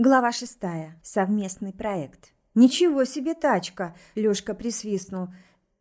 Глава шестая. Совместный проект. «Ничего себе тачка!» – Лёшка присвистнул.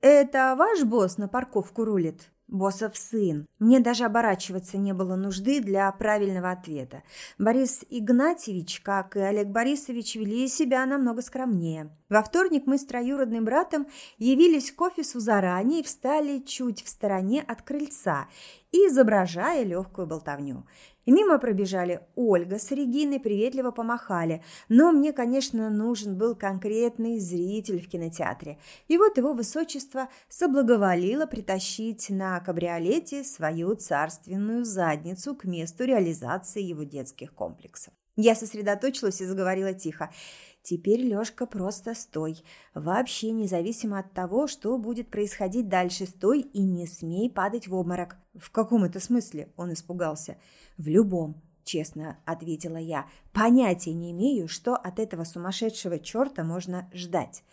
«Это ваш босс на парковку рулит?» Боссов сын. Мне даже оборачиваться не было нужды для правильного ответа. Борис Игнатьевич, как и Олег Борисович, вели себя намного скромнее. Во вторник мы с троюродным братом явились к офису заранее и встали чуть в стороне от крыльца, изображая легкую болтовню. И мимо пробежали Ольга с Региной, приветливо помахали. Но мне, конечно, нужен был конкретный зритель в кинотеатре. И вот его высочество соблаговолило притащить на кабриолете свою царственную задницу к месту реализации его детских комплексов. Я сосредоточилась и заговорила тихо. Теперь, Лёшка, просто стой. Вообще, независимо от того, что будет происходить дальше, стой и не смей падать в обморок. В каком это смысле? Он испугался. В любом, честно ответила я. Понятия не имею, что от этого сумасшедшего чёрта можно ждать.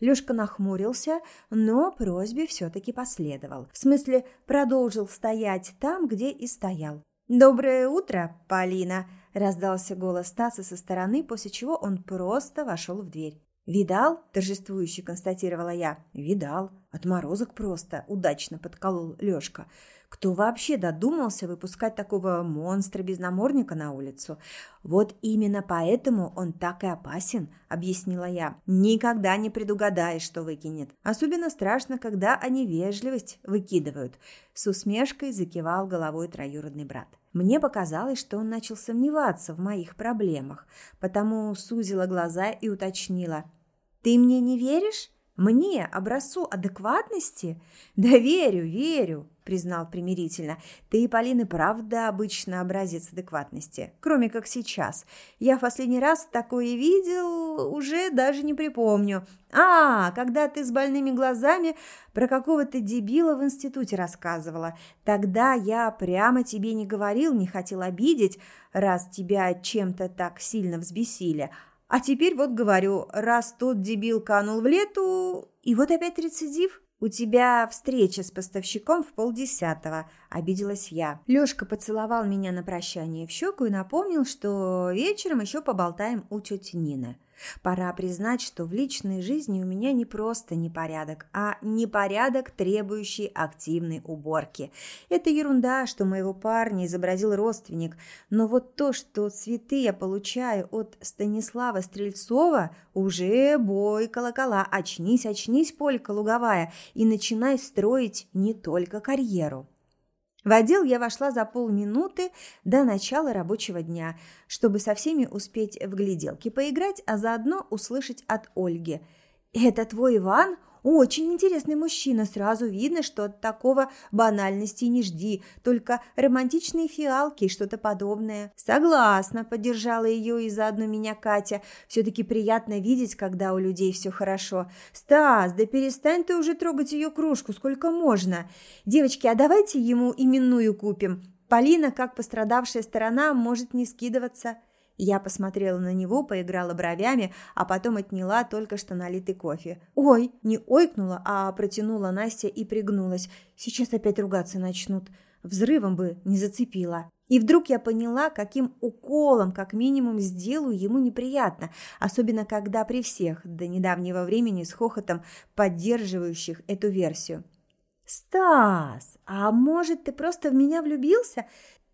Лёшка нахмурился, но просьбе все таки последовал. В смысле, продолжил стоять там, где и стоял. Доброе утро, Полина раздался голос Стаса со стороны, после чего он просто вошел в дверь. «Видал?» – торжествующе констатировала я. «Видал. Отморозок просто», – удачно подколол Лёшка. «Кто вообще додумался выпускать такого монстра-безнаморника на улицу? Вот именно поэтому он так и опасен», – объяснила я. «Никогда не предугадаешь, что выкинет. Особенно страшно, когда они вежливость выкидывают». С усмешкой закивал головой троюродный брат. Мне показалось, что он начал сомневаться в моих проблемах, потому сузила глаза и уточнила. «Ты мне не веришь? Мне, образцу адекватности?» «Да верю, верю», – признал примирительно. «Ты, Полина, правда обычно образец адекватности, кроме как сейчас. Я в последний раз такое видел, уже даже не припомню. А, когда ты с больными глазами про какого-то дебила в институте рассказывала. Тогда я прямо тебе не говорил, не хотел обидеть, раз тебя чем-то так сильно взбесили». А теперь вот говорю, раз тот дебил канул в лету, и вот опять рецидив. «У тебя встреча с поставщиком в полдесятого», – обиделась я. Лёшка поцеловал меня на прощание в щеку и напомнил, что вечером еще поболтаем у тети Нины. Пора признать, что в личной жизни у меня не просто непорядок, а непорядок, требующий активной уборки. Это ерунда, что моего парня изобразил родственник, но вот то, что цветы я получаю от Станислава Стрельцова, уже бой колокола. Очнись, очнись, полька луговая, и начинай строить не только карьеру. В отдел я вошла за полминуты до начала рабочего дня, чтобы со всеми успеть в гляделки поиграть, а заодно услышать от Ольги. «Это твой Иван? Очень интересный мужчина, сразу видно, что от такого банальности не жди, только романтичные фиалки и что-то подобное. Согласна, поддержала ее и заодно меня Катя. Все-таки приятно видеть, когда у людей все хорошо. Стас, да перестань ты уже трогать ее кружку, сколько можно. Девочки, а давайте ему именную купим. Полина, как пострадавшая сторона, может не скидываться. Я посмотрела на него, поиграла бровями, а потом отняла только что налитый кофе. «Ой!» – не ойкнула, а протянула Настя и пригнулась. «Сейчас опять ругаться начнут. Взрывом бы не зацепила». И вдруг я поняла, каким уколом, как минимум, сделаю ему неприятно, особенно когда при всех до недавнего времени с хохотом поддерживающих эту версию. «Стас, а может, ты просто в меня влюбился?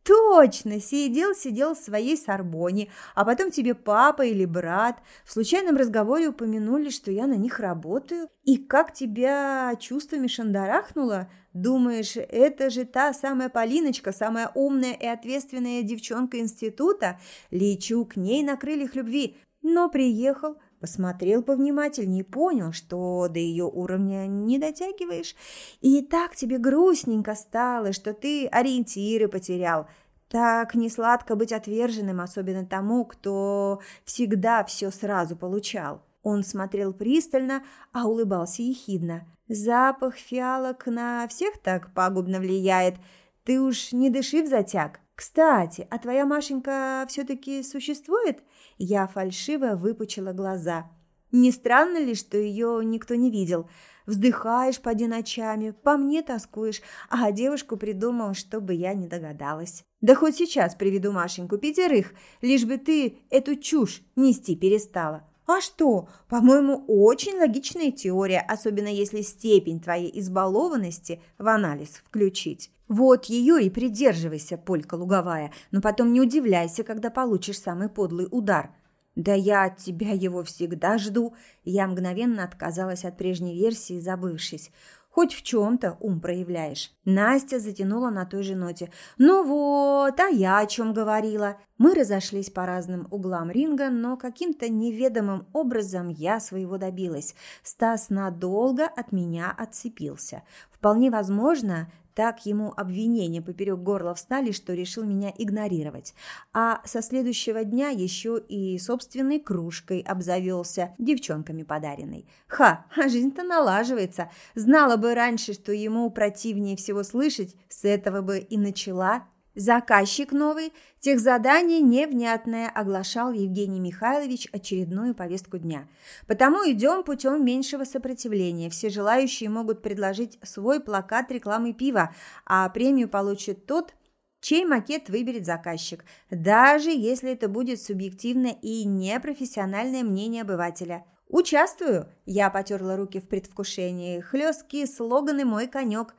Точно, сидел, сидел в своей Сорбоне, а потом тебе папа или брат в случайном разговоре упомянули, что я на них работаю. И как тебя чувствами шандарахнуло? Думаешь, это же та самая Полиночка, самая умная и ответственная девчонка института? Лечу к ней на крыльях любви. Но приехал, посмотрел повнимательнее и понял, что до ее уровня не дотягиваешь. И так тебе грустненько стало, что ты ориентиры потерял. Так не сладко быть отверженным, особенно тому, кто всегда все сразу получал. Он смотрел пристально, а улыбался ехидно. Запах фиалок на всех так пагубно влияет. Ты уж не дыши в затяг. Кстати, а твоя Машенька все-таки существует? Я фальшиво выпучила глаза. Не странно ли, что ее никто не видел? Вздыхаешь поди ночами, по мне тоскуешь, а девушку придумал, чтобы я не догадалась. Да хоть сейчас приведу Машеньку пятерых, лишь бы ты эту чушь нести перестала. А что? По-моему, очень логичная теория, особенно если степень твоей избалованности в анализ включить. Вот ее и придерживайся, полька луговая, но потом не удивляйся, когда получишь самый подлый удар. Да я от тебя его всегда жду. Я мгновенно отказалась от прежней версии, забывшись. Хоть в чем-то ум проявляешь. Настя затянула на той же ноте. Ну вот, а я о чем говорила. Мы разошлись по разным углам ринга, но каким-то неведомым образом я своего добилась. Стас надолго от меня отцепился. Вполне возможно, так ему обвинения поперек горла встали, что решил меня игнорировать. А со следующего дня еще и собственной кружкой обзавелся, девчонками подаренной. Ха, а жизнь-то налаживается. Знала бы раньше, что ему противнее всего слышать, с этого бы и начала. Заказчик новый, техзадание невнятное, оглашал Евгений Михайлович очередную повестку дня. Потому идем путем меньшего сопротивления. Все желающие могут предложить свой плакат рекламы пива, а премию получит тот, чей макет выберет заказчик, даже если это будет субъективное и непрофессиональное мнение обывателя. «Участвую!» – я потерла руки в предвкушении. «Хлесткие слоганы – мой конек!»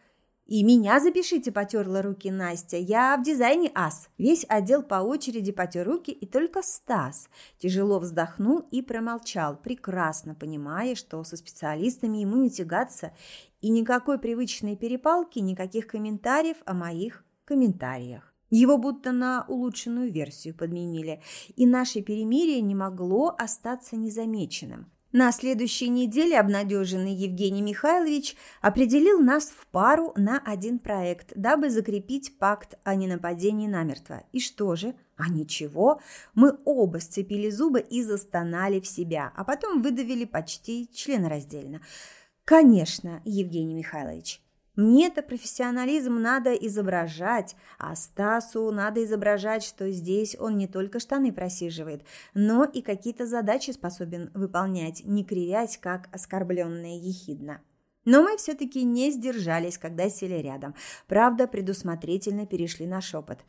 «И меня запишите», – потерла руки Настя. «Я в дизайне ас». Весь отдел по очереди потер руки, и только Стас тяжело вздохнул и промолчал, прекрасно понимая, что со специалистами ему не тягаться, и никакой привычной перепалки, никаких комментариев о моих комментариях. Его будто на улучшенную версию подменили, и наше перемирие не могло остаться незамеченным. На следующей неделе обнадеженный Евгений Михайлович определил нас в пару на один проект, дабы закрепить пакт о ненападении намертво. И что же? А ничего, мы оба сцепили зубы и застонали в себя, а потом выдавили почти членораздельно. Конечно, Евгений Михайлович, мне-то профессионализм надо изображать, а Стасу надо изображать, что здесь он не только штаны просиживает, но и какие-то задачи способен выполнять, не кривясь, как оскорбленная ехидна. Но мы все-таки не сдержались, когда сели рядом. Правда, предусмотрительно перешли на шепот.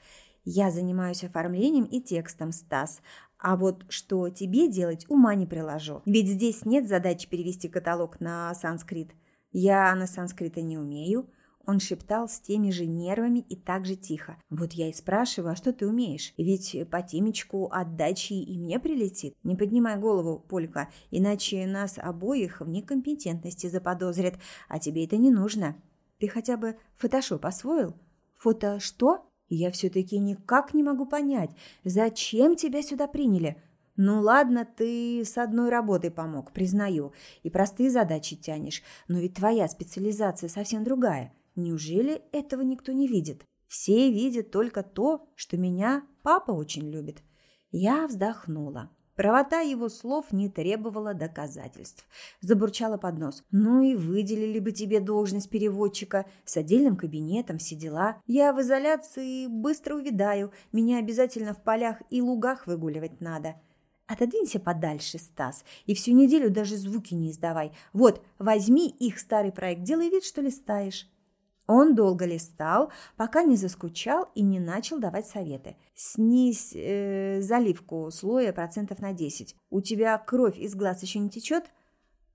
«Я занимаюсь оформлением и текстом, Стас, а вот что тебе делать, ума не приложу. Ведь здесь нет задачи перевести каталог на санскрит». «Я на санскрите не умею», он шептал с теми же нервами и так же тихо. «Вот я и спрашиваю, а что ты умеешь? Ведь по темечку отдачи и мне прилетит. Не поднимай голову, Полька, иначе нас обоих в некомпетентности заподозрят, а тебе это не нужно. Ты хотя бы фотошоп освоил?» «Фото что?» «Я все-таки никак не могу понять, зачем тебя сюда приняли?» Ну ладно, ты с одной работой помог, признаю, и простые задачи тянешь, но ведь твоя специализация совсем другая. Неужели этого никто не видит? Все видят только то, что меня папа очень любит. Я вздохнула. Правота его слов не требовала доказательств. Забурчала под нос. «Ну и выделили бы тебе должность переводчика с отдельным кабинетом, все дела. Я в изоляции быстро увядаю. Меня обязательно в полях и лугах выгуливать надо». Отодвинься подальше, Стас, и всю неделю даже звуки не издавай. Вот, возьми их старый проект, делай вид, что листаешь. Он долго листал, пока не заскучал и не начал давать советы. Снизь э, заливку слоя процентов на 10. У тебя кровь из глаз еще не течет?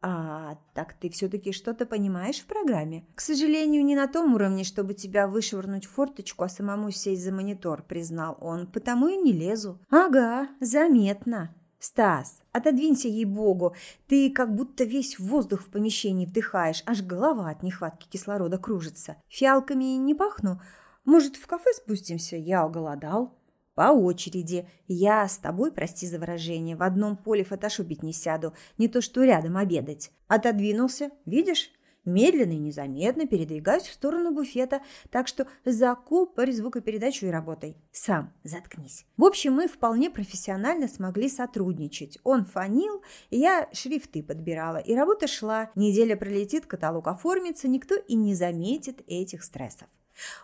А, так ты все-таки что-то понимаешь в программе? К сожалению, не на том уровне, чтобы тебя вышвырнуть в форточку, а самому сесть за монитор, признал он. Потому и не лезу. Ага, заметно. «Стас, отодвинься ей-богу, ты как будто весь воздух в помещении вдыхаешь, аж голова от нехватки кислорода кружится. Фиалками не пахну? Может, в кафе спустимся? Я оголодал». «По очереди. Я с тобой, прости за выражение, в одном поле фотошопить не сяду, не то что рядом обедать». Отодвинулся. «Видишь?» Медленно и незаметно передвигаюсь в сторону буфета, так что закупорь звукопередачу и работай. Сам заткнись. В общем, мы вполне профессионально смогли сотрудничать. Он фонил, я шрифты подбирала, и работа шла. Неделя пролетит, каталог оформится, никто и не заметит этих стрессов.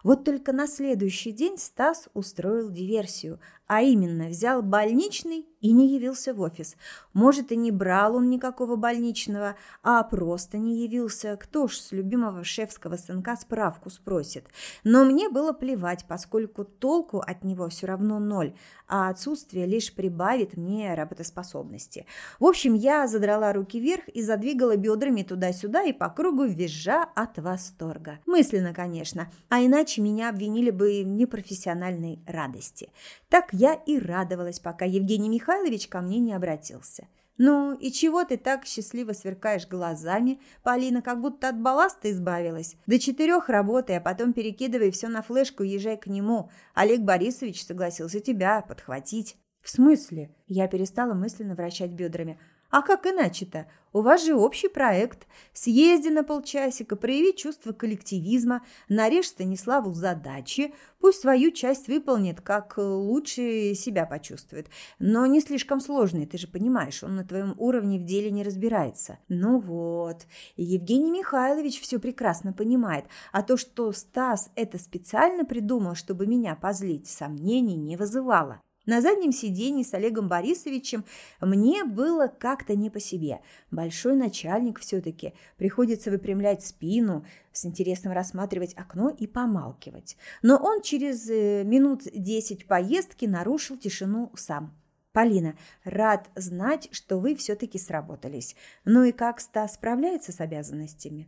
Вот только на следующий день Стас устроил диверсию, А именно, взял больничный и не явился в офис. Может, и не брал он никакого больничного, а просто не явился. Кто ж с любимого шефского сынка справку спросит? Но мне было плевать, поскольку толку от него все равно ноль, а отсутствие лишь прибавит мне работоспособности. В общем, я задрала руки вверх и задвигала бедрами туда-сюда и по кругу визжа от восторга. Мысленно, конечно, а иначе меня обвинили бы в непрофессиональной радости. Так и радовалась, пока Евгений Михайлович ко мне не обратился. «Ну и чего ты так счастливо сверкаешь глазами, Полина, как будто от балласта избавилась? До четырех работай, а потом перекидывай все на флешку и езжай к нему. Олег Борисович согласился тебя подхватить». «В смысле?» Я перестала мысленно вращать бедрами. А как иначе-то? У вас же общий проект. Съезди на полчасика, прояви чувство коллективизма, нарежь Станиславу задачи, пусть свою часть выполнит, как лучше себя почувствует. Но не слишком сложный, ты же понимаешь, он на твоем уровне в деле не разбирается. Ну вот, Евгений Михайлович все прекрасно понимает, а то, что Стас это специально придумал, чтобы меня позлить, сомнений не вызывало. На заднем сиденье с Олегом Борисовичем мне было как-то не по себе. Большой начальник все-таки. Приходится выпрямлять спину, с интересом рассматривать окно и помалкивать. Но он через э, минут десять поездки нарушил тишину сам. «Полина, рад знать, что вы все-таки сработались. Ну и как Стас справляется с обязанностями?»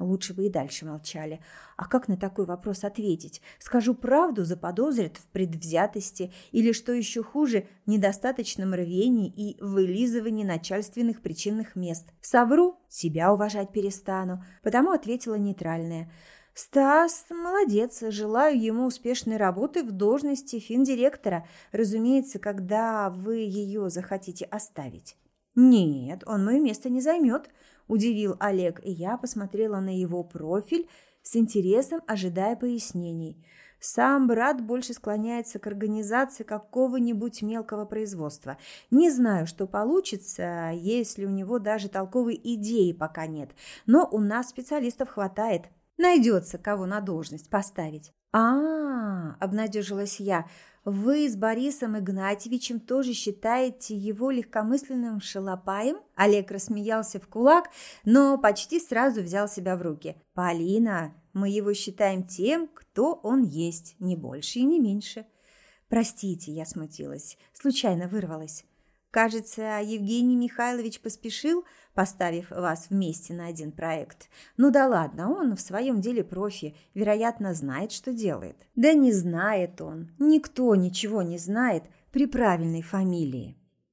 Лучше бы и дальше молчали. А как на такой вопрос ответить? Скажу правду, заподозрят в предвзятости или, что еще хуже, недостаточном рвении и вылизывании начальственных причинных мест. Совру, себя уважать перестану, потому ответила нейтральная. Стас молодец, желаю ему успешной работы в должности финдиректора, разумеется, когда вы ее захотите оставить. Нет, он мое место не займет, удивил Олег, и я посмотрела на его профиль с интересом, ожидая пояснений. Сам брат больше склоняется к организации какого-нибудь мелкого производства. Не знаю, что получится, если у него даже толковой идеи пока нет. Но у нас специалистов хватает. Найдется, кого на должность поставить. А, -а, -а обнадежилась я. Вы с Борисом Игнатьевичем тоже считаете его легкомысленным шалопаем? Олег рассмеялся в кулак, но почти сразу взял себя в руки. Полина, мы его считаем тем, кто он есть, не больше и не меньше. Простите, я смутилась, случайно вырвалась. Кажется, Евгений Михайлович поспешил, поставив вас вместе на один проект. Ну да ладно, он в своем деле профи, вероятно, знает, что делает. Да не знает он. Никто ничего не знает при правильной фамилии.